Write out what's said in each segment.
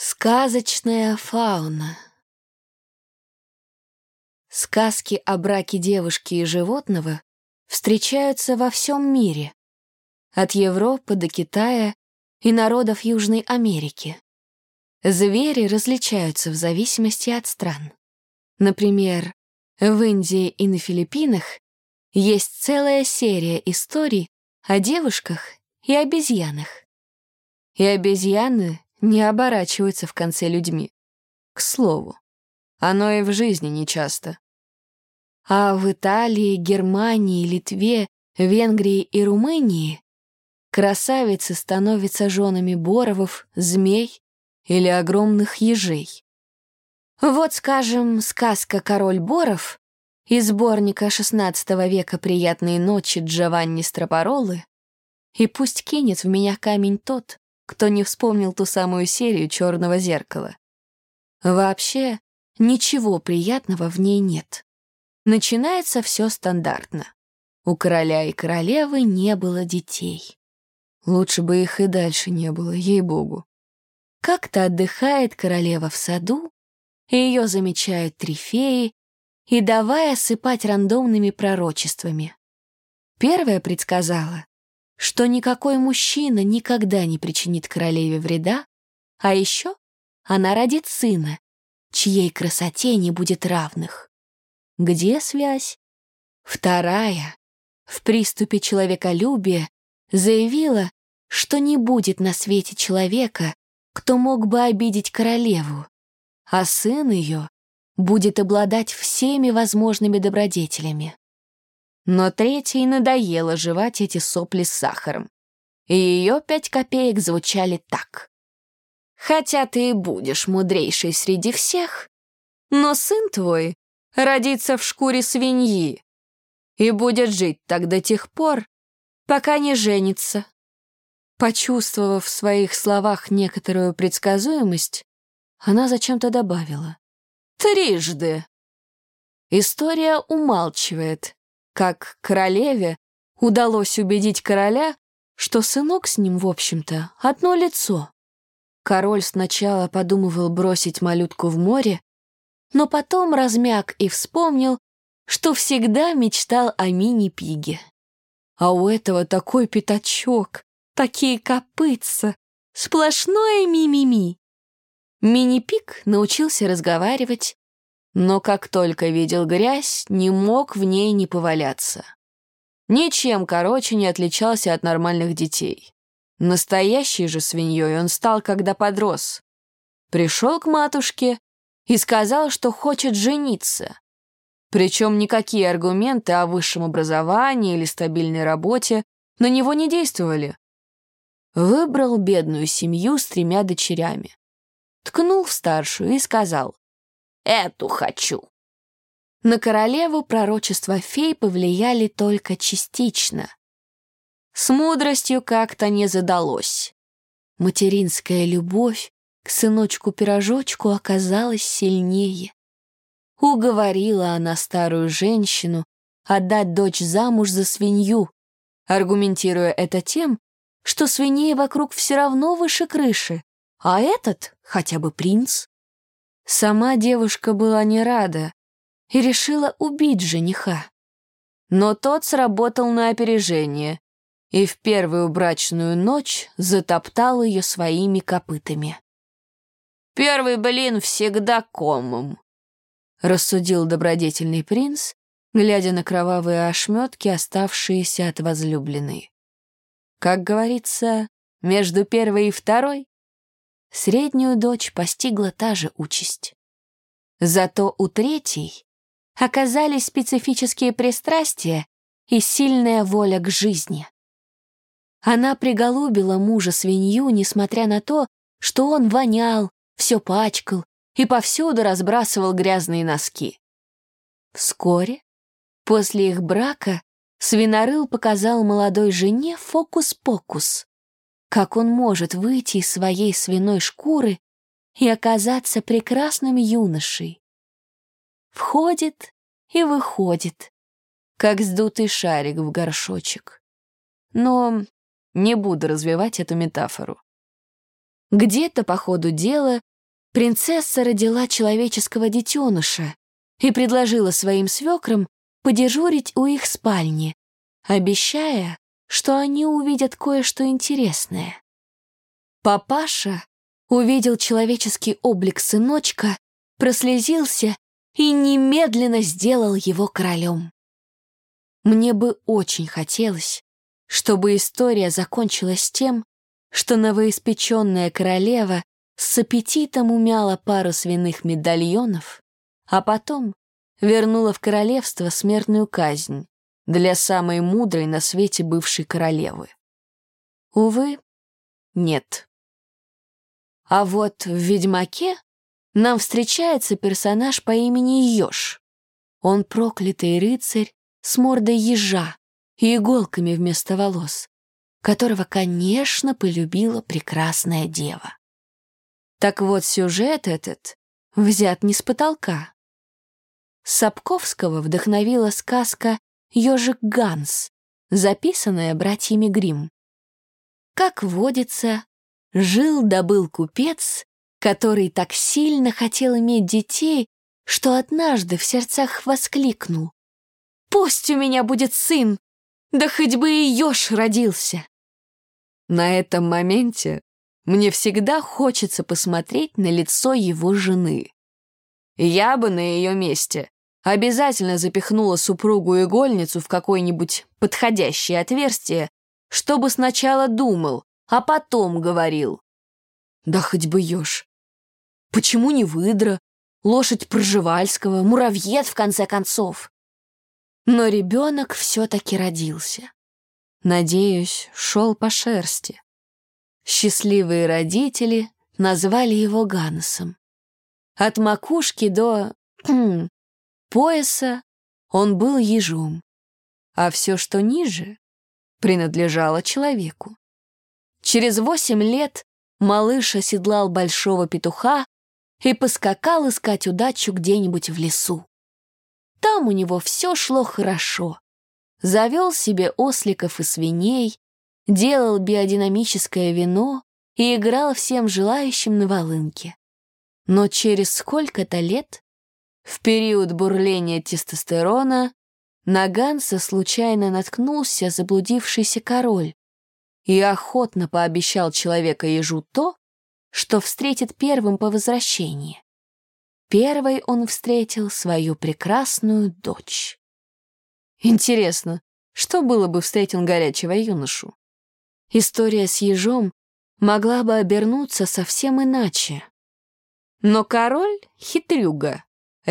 Сказочная фауна Сказки о браке девушки и животного встречаются во всем мире, от Европы до Китая и народов Южной Америки. Звери различаются в зависимости от стран. Например, в Индии и на Филиппинах есть целая серия историй о девушках и обезьянах. И обезьяны не оборачиваются в конце людьми. К слову, оно и в жизни нечасто. А в Италии, Германии, Литве, Венгрии и Румынии красавицы становятся женами боровов, змей или огромных ежей. Вот, скажем, сказка «Король Боров» из сборника XVI века «Приятные ночи» Джованни Стропаролы и пусть кинет в меня камень тот, кто не вспомнил ту самую серию «Черного зеркала». Вообще, ничего приятного в ней нет. Начинается все стандартно. У короля и королевы не было детей. Лучше бы их и дальше не было, ей-богу. Как-то отдыхает королева в саду, и ее замечают трифеи, и давай осыпать рандомными пророчествами. Первая предсказала, что никакой мужчина никогда не причинит королеве вреда, а еще она родит сына, чьей красоте не будет равных. Где связь? Вторая, в приступе человеколюбия, заявила, что не будет на свете человека, кто мог бы обидеть королеву, а сын ее будет обладать всеми возможными добродетелями. Но третьей надоело жевать эти сопли с сахаром. И ее пять копеек звучали так. «Хотя ты и будешь мудрейшей среди всех, но сын твой родится в шкуре свиньи и будет жить так до тех пор, пока не женится». Почувствовав в своих словах некоторую предсказуемость, она зачем-то добавила. «Трижды». История умалчивает, как королеве удалось убедить короля, что сынок с ним, в общем-то, одно лицо. Король сначала подумывал бросить малютку в море, но потом размяк и вспомнил, что всегда мечтал о мини-пиге. А у этого такой пятачок, такие копытца, сплошное ми-ми-ми. Мини-пиг научился разговаривать, но как только видел грязь, не мог в ней не поваляться. Ничем, короче, не отличался от нормальных детей. Настоящей же свиньей он стал, когда подрос. Пришел к матушке и сказал, что хочет жениться. Причем никакие аргументы о высшем образовании или стабильной работе на него не действовали. Выбрал бедную семью с тремя дочерями. Ткнул в старшую и сказал, Эту хочу». На королеву пророчества фей повлияли только частично. С мудростью как-то не задалось. Материнская любовь к сыночку-пирожочку оказалась сильнее. Уговорила она старую женщину отдать дочь замуж за свинью, аргументируя это тем, что свиней вокруг все равно выше крыши, а этот хотя бы принц. Сама девушка была не рада и решила убить жениха. Но тот сработал на опережение и в первую брачную ночь затоптал ее своими копытами. «Первый блин всегда комом», — рассудил добродетельный принц, глядя на кровавые ошметки, оставшиеся от возлюбленной. Как говорится, между первой и второй Среднюю дочь постигла та же участь. Зато у третьей оказались специфические пристрастия и сильная воля к жизни. Она приголубила мужа свинью, несмотря на то, что он вонял, все пачкал и повсюду разбрасывал грязные носки. Вскоре, после их брака, свинорыл показал молодой жене фокус-покус. Как он может выйти из своей свиной шкуры и оказаться прекрасным юношей? Входит и выходит, как сдутый шарик в горшочек. Но не буду развивать эту метафору. Где-то по ходу дела принцесса родила человеческого детеныша и предложила своим свекрам подежурить у их спальни, обещая, что они увидят кое-что интересное. Папаша увидел человеческий облик сыночка, прослезился и немедленно сделал его королем. Мне бы очень хотелось, чтобы история закончилась тем, что новоиспеченная королева с аппетитом умяла пару свиных медальонов, а потом вернула в королевство смертную казнь для самой мудрой на свете бывшей королевы. Увы, нет. А вот в «Ведьмаке» нам встречается персонаж по имени Ёж. Он проклятый рыцарь с мордой ежа и иголками вместо волос, которого, конечно, полюбила прекрасная дева. Так вот, сюжет этот взят не с потолка. Сапковского вдохновила сказка «Ежик Ганс», записанная братьями Гримм. Как водится, жил-добыл купец, который так сильно хотел иметь детей, что однажды в сердцах воскликнул. «Пусть у меня будет сын, да хоть бы и еж родился!» На этом моменте мне всегда хочется посмотреть на лицо его жены. Я бы на ее месте обязательно запихнула супругу игольницу в какое-нибудь подходящее отверстие, чтобы сначала думал, а потом говорил. Да хоть бы еж. Почему не выдра, лошадь Пржевальского, муравьед, в конце концов? Но ребенок все-таки родился. Надеюсь, шел по шерсти. Счастливые родители назвали его Гансом. От макушки до пояса он был ежом, а все, что ниже, принадлежало человеку. Через восемь лет малыш оседлал большого петуха и поскакал искать удачу где-нибудь в лесу. Там у него все шло хорошо. Завел себе осликов и свиней, делал биодинамическое вино и играл всем желающим на волынке. Но через сколько-то лет, в период бурления тестостерона, на Ганса случайно наткнулся заблудившийся король, и охотно пообещал человека-ежу то, что встретит первым по возвращении. Первой он встретил свою прекрасную дочь. Интересно, что было бы встретил горячего юношу? История с ежом могла бы обернуться совсем иначе. Но король, хитрюга,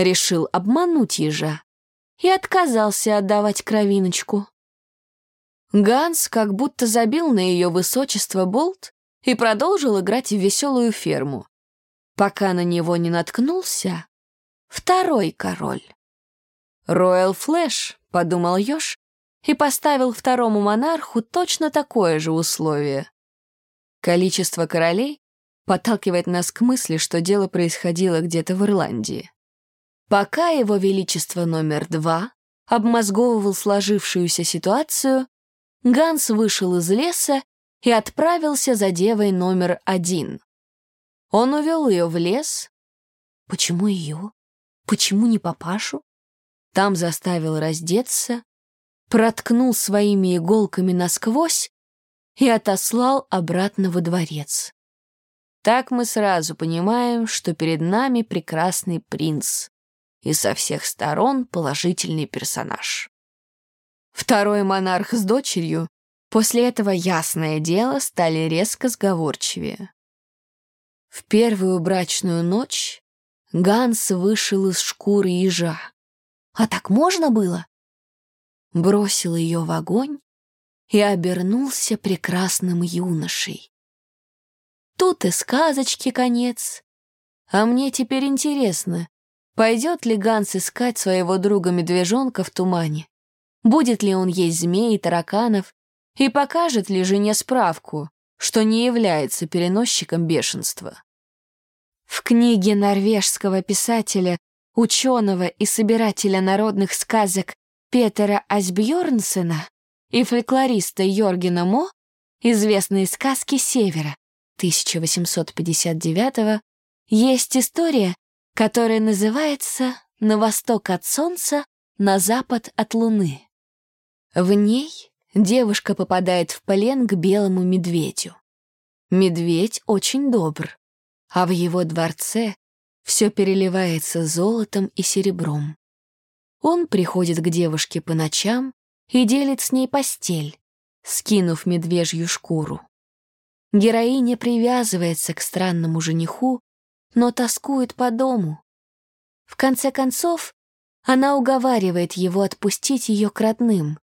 решил обмануть ежа и отказался отдавать кровиночку. Ганс как будто забил на ее высочество болт и продолжил играть в веселую ферму, пока на него не наткнулся второй король. «Роyal Флэш», — подумал Ёж, и поставил второму монарху точно такое же условие. Количество королей подталкивает нас к мысли, что дело происходило где-то в Ирландии. Пока его величество номер два обмозговывал сложившуюся ситуацию, Ганс вышел из леса и отправился за девой номер один. Он увел ее в лес. Почему ее? Почему не папашу? Там заставил раздеться, проткнул своими иголками насквозь и отослал обратно во дворец. Так мы сразу понимаем, что перед нами прекрасный принц и со всех сторон положительный персонаж. Второй монарх с дочерью после этого, ясное дело, стали резко сговорчивее. В первую брачную ночь Ганс вышел из шкуры ежа. А так можно было? Бросил ее в огонь и обернулся прекрасным юношей. Тут и сказочки конец. А мне теперь интересно, пойдет ли Ганс искать своего друга-медвежонка в тумане? будет ли он есть змей и тараканов, и покажет ли жене справку, что не является переносчиком бешенства. В книге норвежского писателя, ученого и собирателя народных сказок Петера Асбьорнсена и фольклориста Йоргена Мо «Известные сказки Севера» 1859 есть история, которая называется «На восток от солнца, на запад от луны». В ней девушка попадает в плен к белому медведю. Медведь очень добр, а в его дворце все переливается золотом и серебром. Он приходит к девушке по ночам и делит с ней постель, скинув медвежью шкуру. Героиня привязывается к странному жениху, но тоскует по дому. В конце концов, она уговаривает его отпустить ее к родным.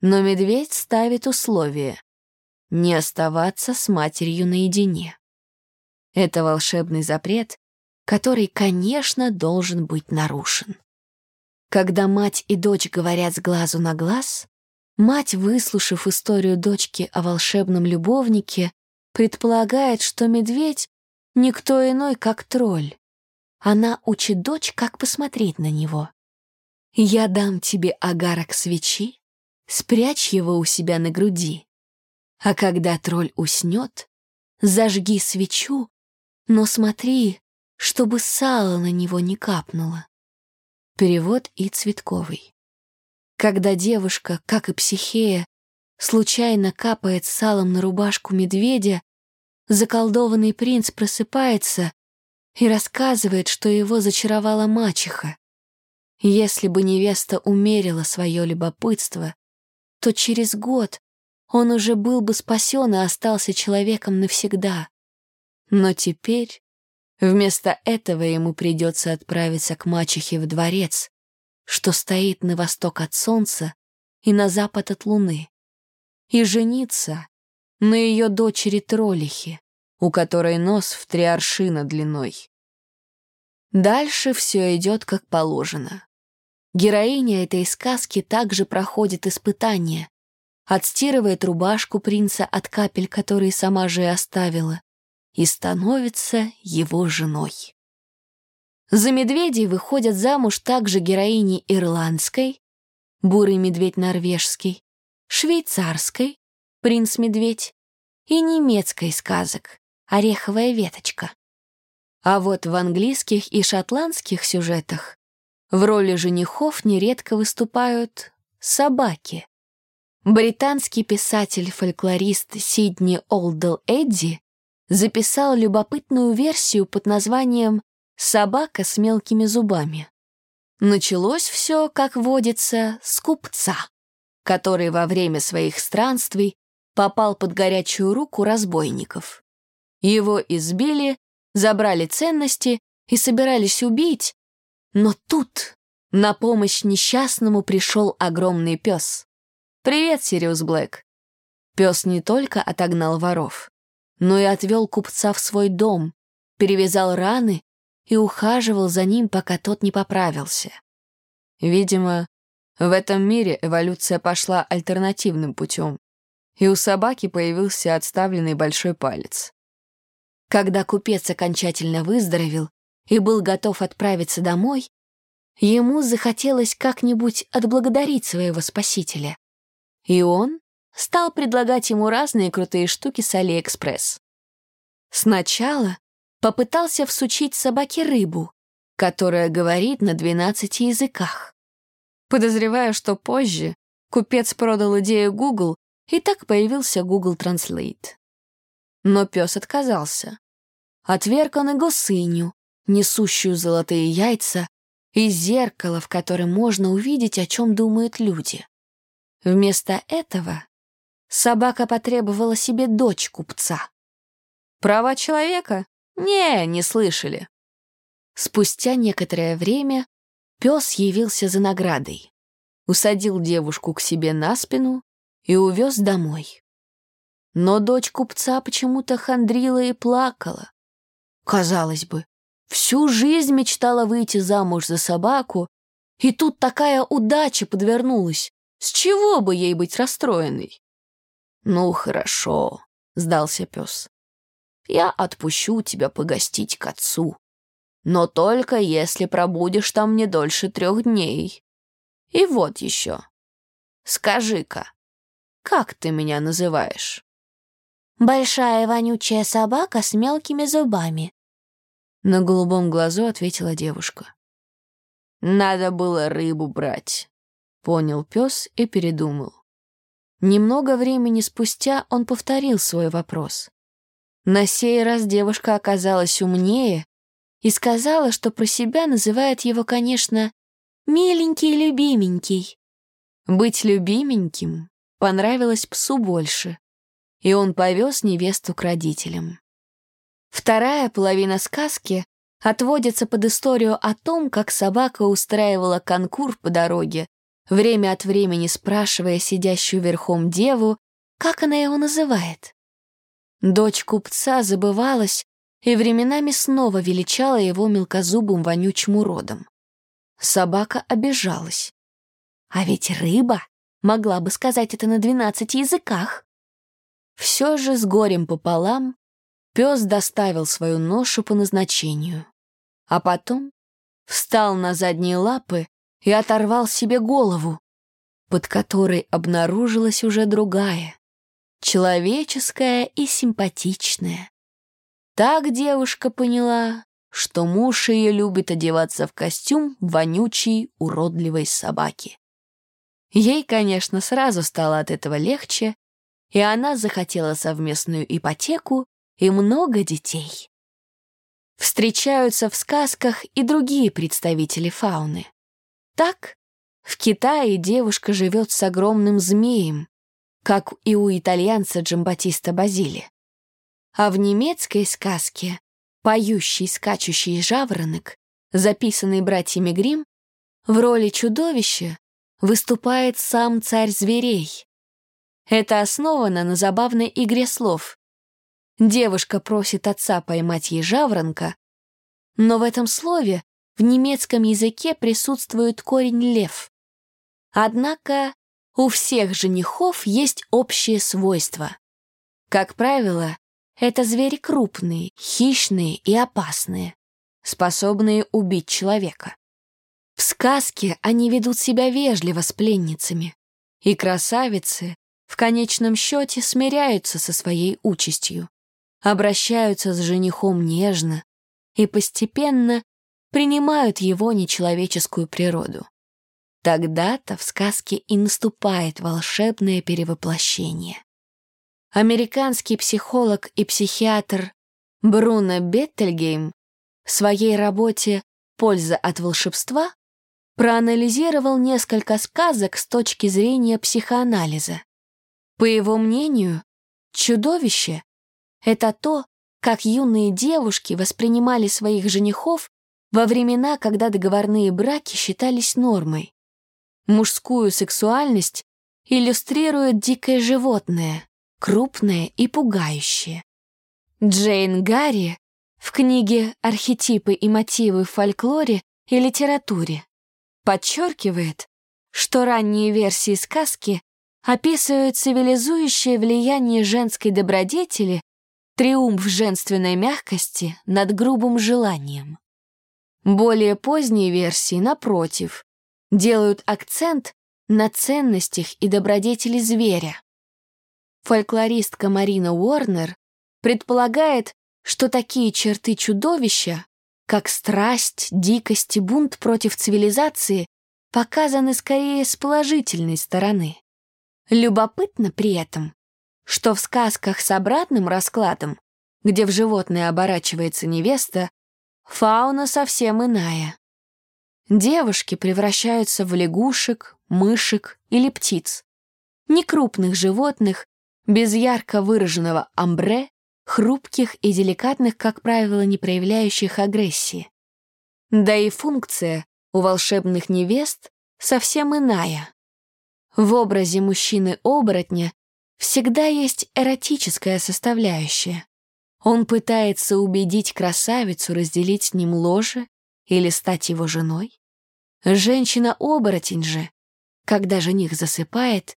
Но медведь ставит условие — не оставаться с матерью наедине. Это волшебный запрет, который, конечно, должен быть нарушен. Когда мать и дочь говорят с глазу на глаз, мать, выслушав историю дочки о волшебном любовнике, предполагает, что медведь — никто иной, как тролль. Она учит дочь, как посмотреть на него. «Я дам тебе агарок свечи, спрячь его у себя на груди. А когда тролль уснет, зажги свечу, но смотри, чтобы сало на него не капнуло. Перевод и Цветковый. Когда девушка, как и психея, случайно капает салом на рубашку медведя, заколдованный принц просыпается и рассказывает, что его зачаровала мачеха. Если бы невеста умерила свое любопытство, то через год он уже был бы спасен и остался человеком навсегда. Но теперь Вместо этого ему придется отправиться к мачехе в дворец, что стоит на восток от солнца и на запад от луны, и жениться на ее дочери Тролихе, у которой нос в три аршина длиной. Дальше все идет как положено. Героиня этой сказки также проходит испытания, отстирывает рубашку принца от капель, которые сама же и оставила, и становится его женой. За медведей выходят замуж также героини ирландской, бурый медведь норвежский, швейцарской, принц-медведь, и немецкой сказок, ореховая веточка. А вот в английских и шотландских сюжетах в роли женихов нередко выступают собаки. Британский писатель-фольклорист Сидни Олдел Эдди записал любопытную версию под названием «Собака с мелкими зубами». Началось все, как водится, с купца, который во время своих странствий попал под горячую руку разбойников. Его избили, забрали ценности и собирались убить, но тут на помощь несчастному пришел огромный пес. «Привет, Сириус Блэк». Пес не только отогнал воров, но и отвел купца в свой дом, перевязал раны и ухаживал за ним, пока тот не поправился. Видимо, в этом мире эволюция пошла альтернативным путем, и у собаки появился отставленный большой палец. Когда купец окончательно выздоровел и был готов отправиться домой, ему захотелось как-нибудь отблагодарить своего спасителя. И он стал предлагать ему разные крутые штуки с Алиэкспресс. Сначала попытался всучить собаке рыбу, которая говорит на 12 языках. Подозреваю, что позже купец продал идею Google, и так появился Google Translate. Но пес отказался. Отверг он и гусыню, несущую золотые яйца, и зеркало, в котором можно увидеть, о чем думают люди. Вместо этого собака потребовала себе дочь купца. Права человека? Не, не слышали. Спустя некоторое время пес явился за наградой, усадил девушку к себе на спину и увез домой. Но дочь купца почему-то хандрила и плакала. Казалось бы, всю жизнь мечтала выйти замуж за собаку, и тут такая удача подвернулась. С чего бы ей быть расстроенной? «Ну, хорошо», — сдался пес. «Я отпущу тебя погостить к отцу. Но только если пробудешь там не дольше трех дней. И вот еще. Скажи-ка, как ты меня называешь?» «Большая вонючая собака с мелкими зубами». На голубом глазу ответила девушка. «Надо было рыбу брать», — понял пес и передумал. Немного времени спустя он повторил свой вопрос. На сей раз девушка оказалась умнее и сказала, что про себя называет его, конечно, «миленький любименький». Быть любименьким понравилось псу больше, и он повез невесту к родителям. Вторая половина сказки отводится под историю о том, как собака устраивала конкур по дороге, время от времени спрашивая сидящую верхом деву, как она его называет. Дочь купца забывалась и временами снова величала его мелкозубым вонючим уродом. Собака обижалась. А ведь рыба могла бы сказать это на двенадцати языках. Все же с горем пополам Пес доставил свою ношу по назначению, а потом встал на задние лапы и оторвал себе голову, под которой обнаружилась уже другая, человеческая и симпатичная. Так девушка поняла, что муж ее любит одеваться в костюм вонючей, уродливой собаки. Ей, конечно, сразу стало от этого легче, и она захотела совместную ипотеку и много детей. Встречаются в сказках и другие представители фауны. Так, в Китае девушка живет с огромным змеем, как и у итальянца Джамбатиста Базили. А в немецкой сказке «Поющий скачущий жаворонок», записанный братьями Грим, в роли чудовища выступает сам царь зверей. Это основано на забавной игре слов Девушка просит отца поймать ей жаворонка, но в этом слове в немецком языке присутствует корень «лев». Однако у всех женихов есть общее свойство. Как правило, это звери крупные, хищные и опасные, способные убить человека. В сказке они ведут себя вежливо с пленницами, и красавицы в конечном счете смиряются со своей участью обращаются с женихом нежно и постепенно принимают его нечеловеческую природу. Тогда-то в сказке и наступает волшебное перевоплощение. Американский психолог и психиатр Бруно Беттельгейм в своей работе «Польза от волшебства» проанализировал несколько сказок с точки зрения психоанализа. По его мнению, чудовище это то, как юные девушки воспринимали своих женихов во времена, когда договорные браки считались нормой. Мужскую сексуальность иллюстрирует дикое животное, крупное и пугающее. Джейн Гарри в книге «Архетипы и мотивы в фольклоре и литературе» подчеркивает, что ранние версии сказки описывают цивилизующее влияние женской добродетели Триумф женственной мягкости над грубым желанием. Более поздние версии, напротив, делают акцент на ценностях и добродетели зверя. Фольклористка Марина Уорнер предполагает, что такие черты чудовища, как страсть, дикость и бунт против цивилизации, показаны скорее с положительной стороны. Любопытно при этом, что в сказках с обратным раскладом, где в животное оборачивается невеста, фауна совсем иная. Девушки превращаются в лягушек, мышек или птиц. Некрупных животных, без ярко выраженного амбре, хрупких и деликатных, как правило, не проявляющих агрессии. Да и функция у волшебных невест совсем иная. В образе мужчины-оборотня всегда есть эротическая составляющая. Он пытается убедить красавицу разделить с ним ложе или стать его женой. Женщина-оборотень же, когда жених засыпает,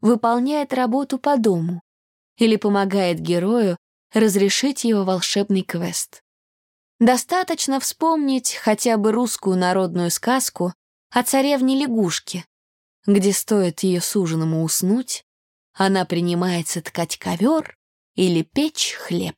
выполняет работу по дому или помогает герою разрешить его волшебный квест. Достаточно вспомнить хотя бы русскую народную сказку о царевне-лягушке, где стоит ее суженому уснуть, она принимается ткать ковер или печь хлеб.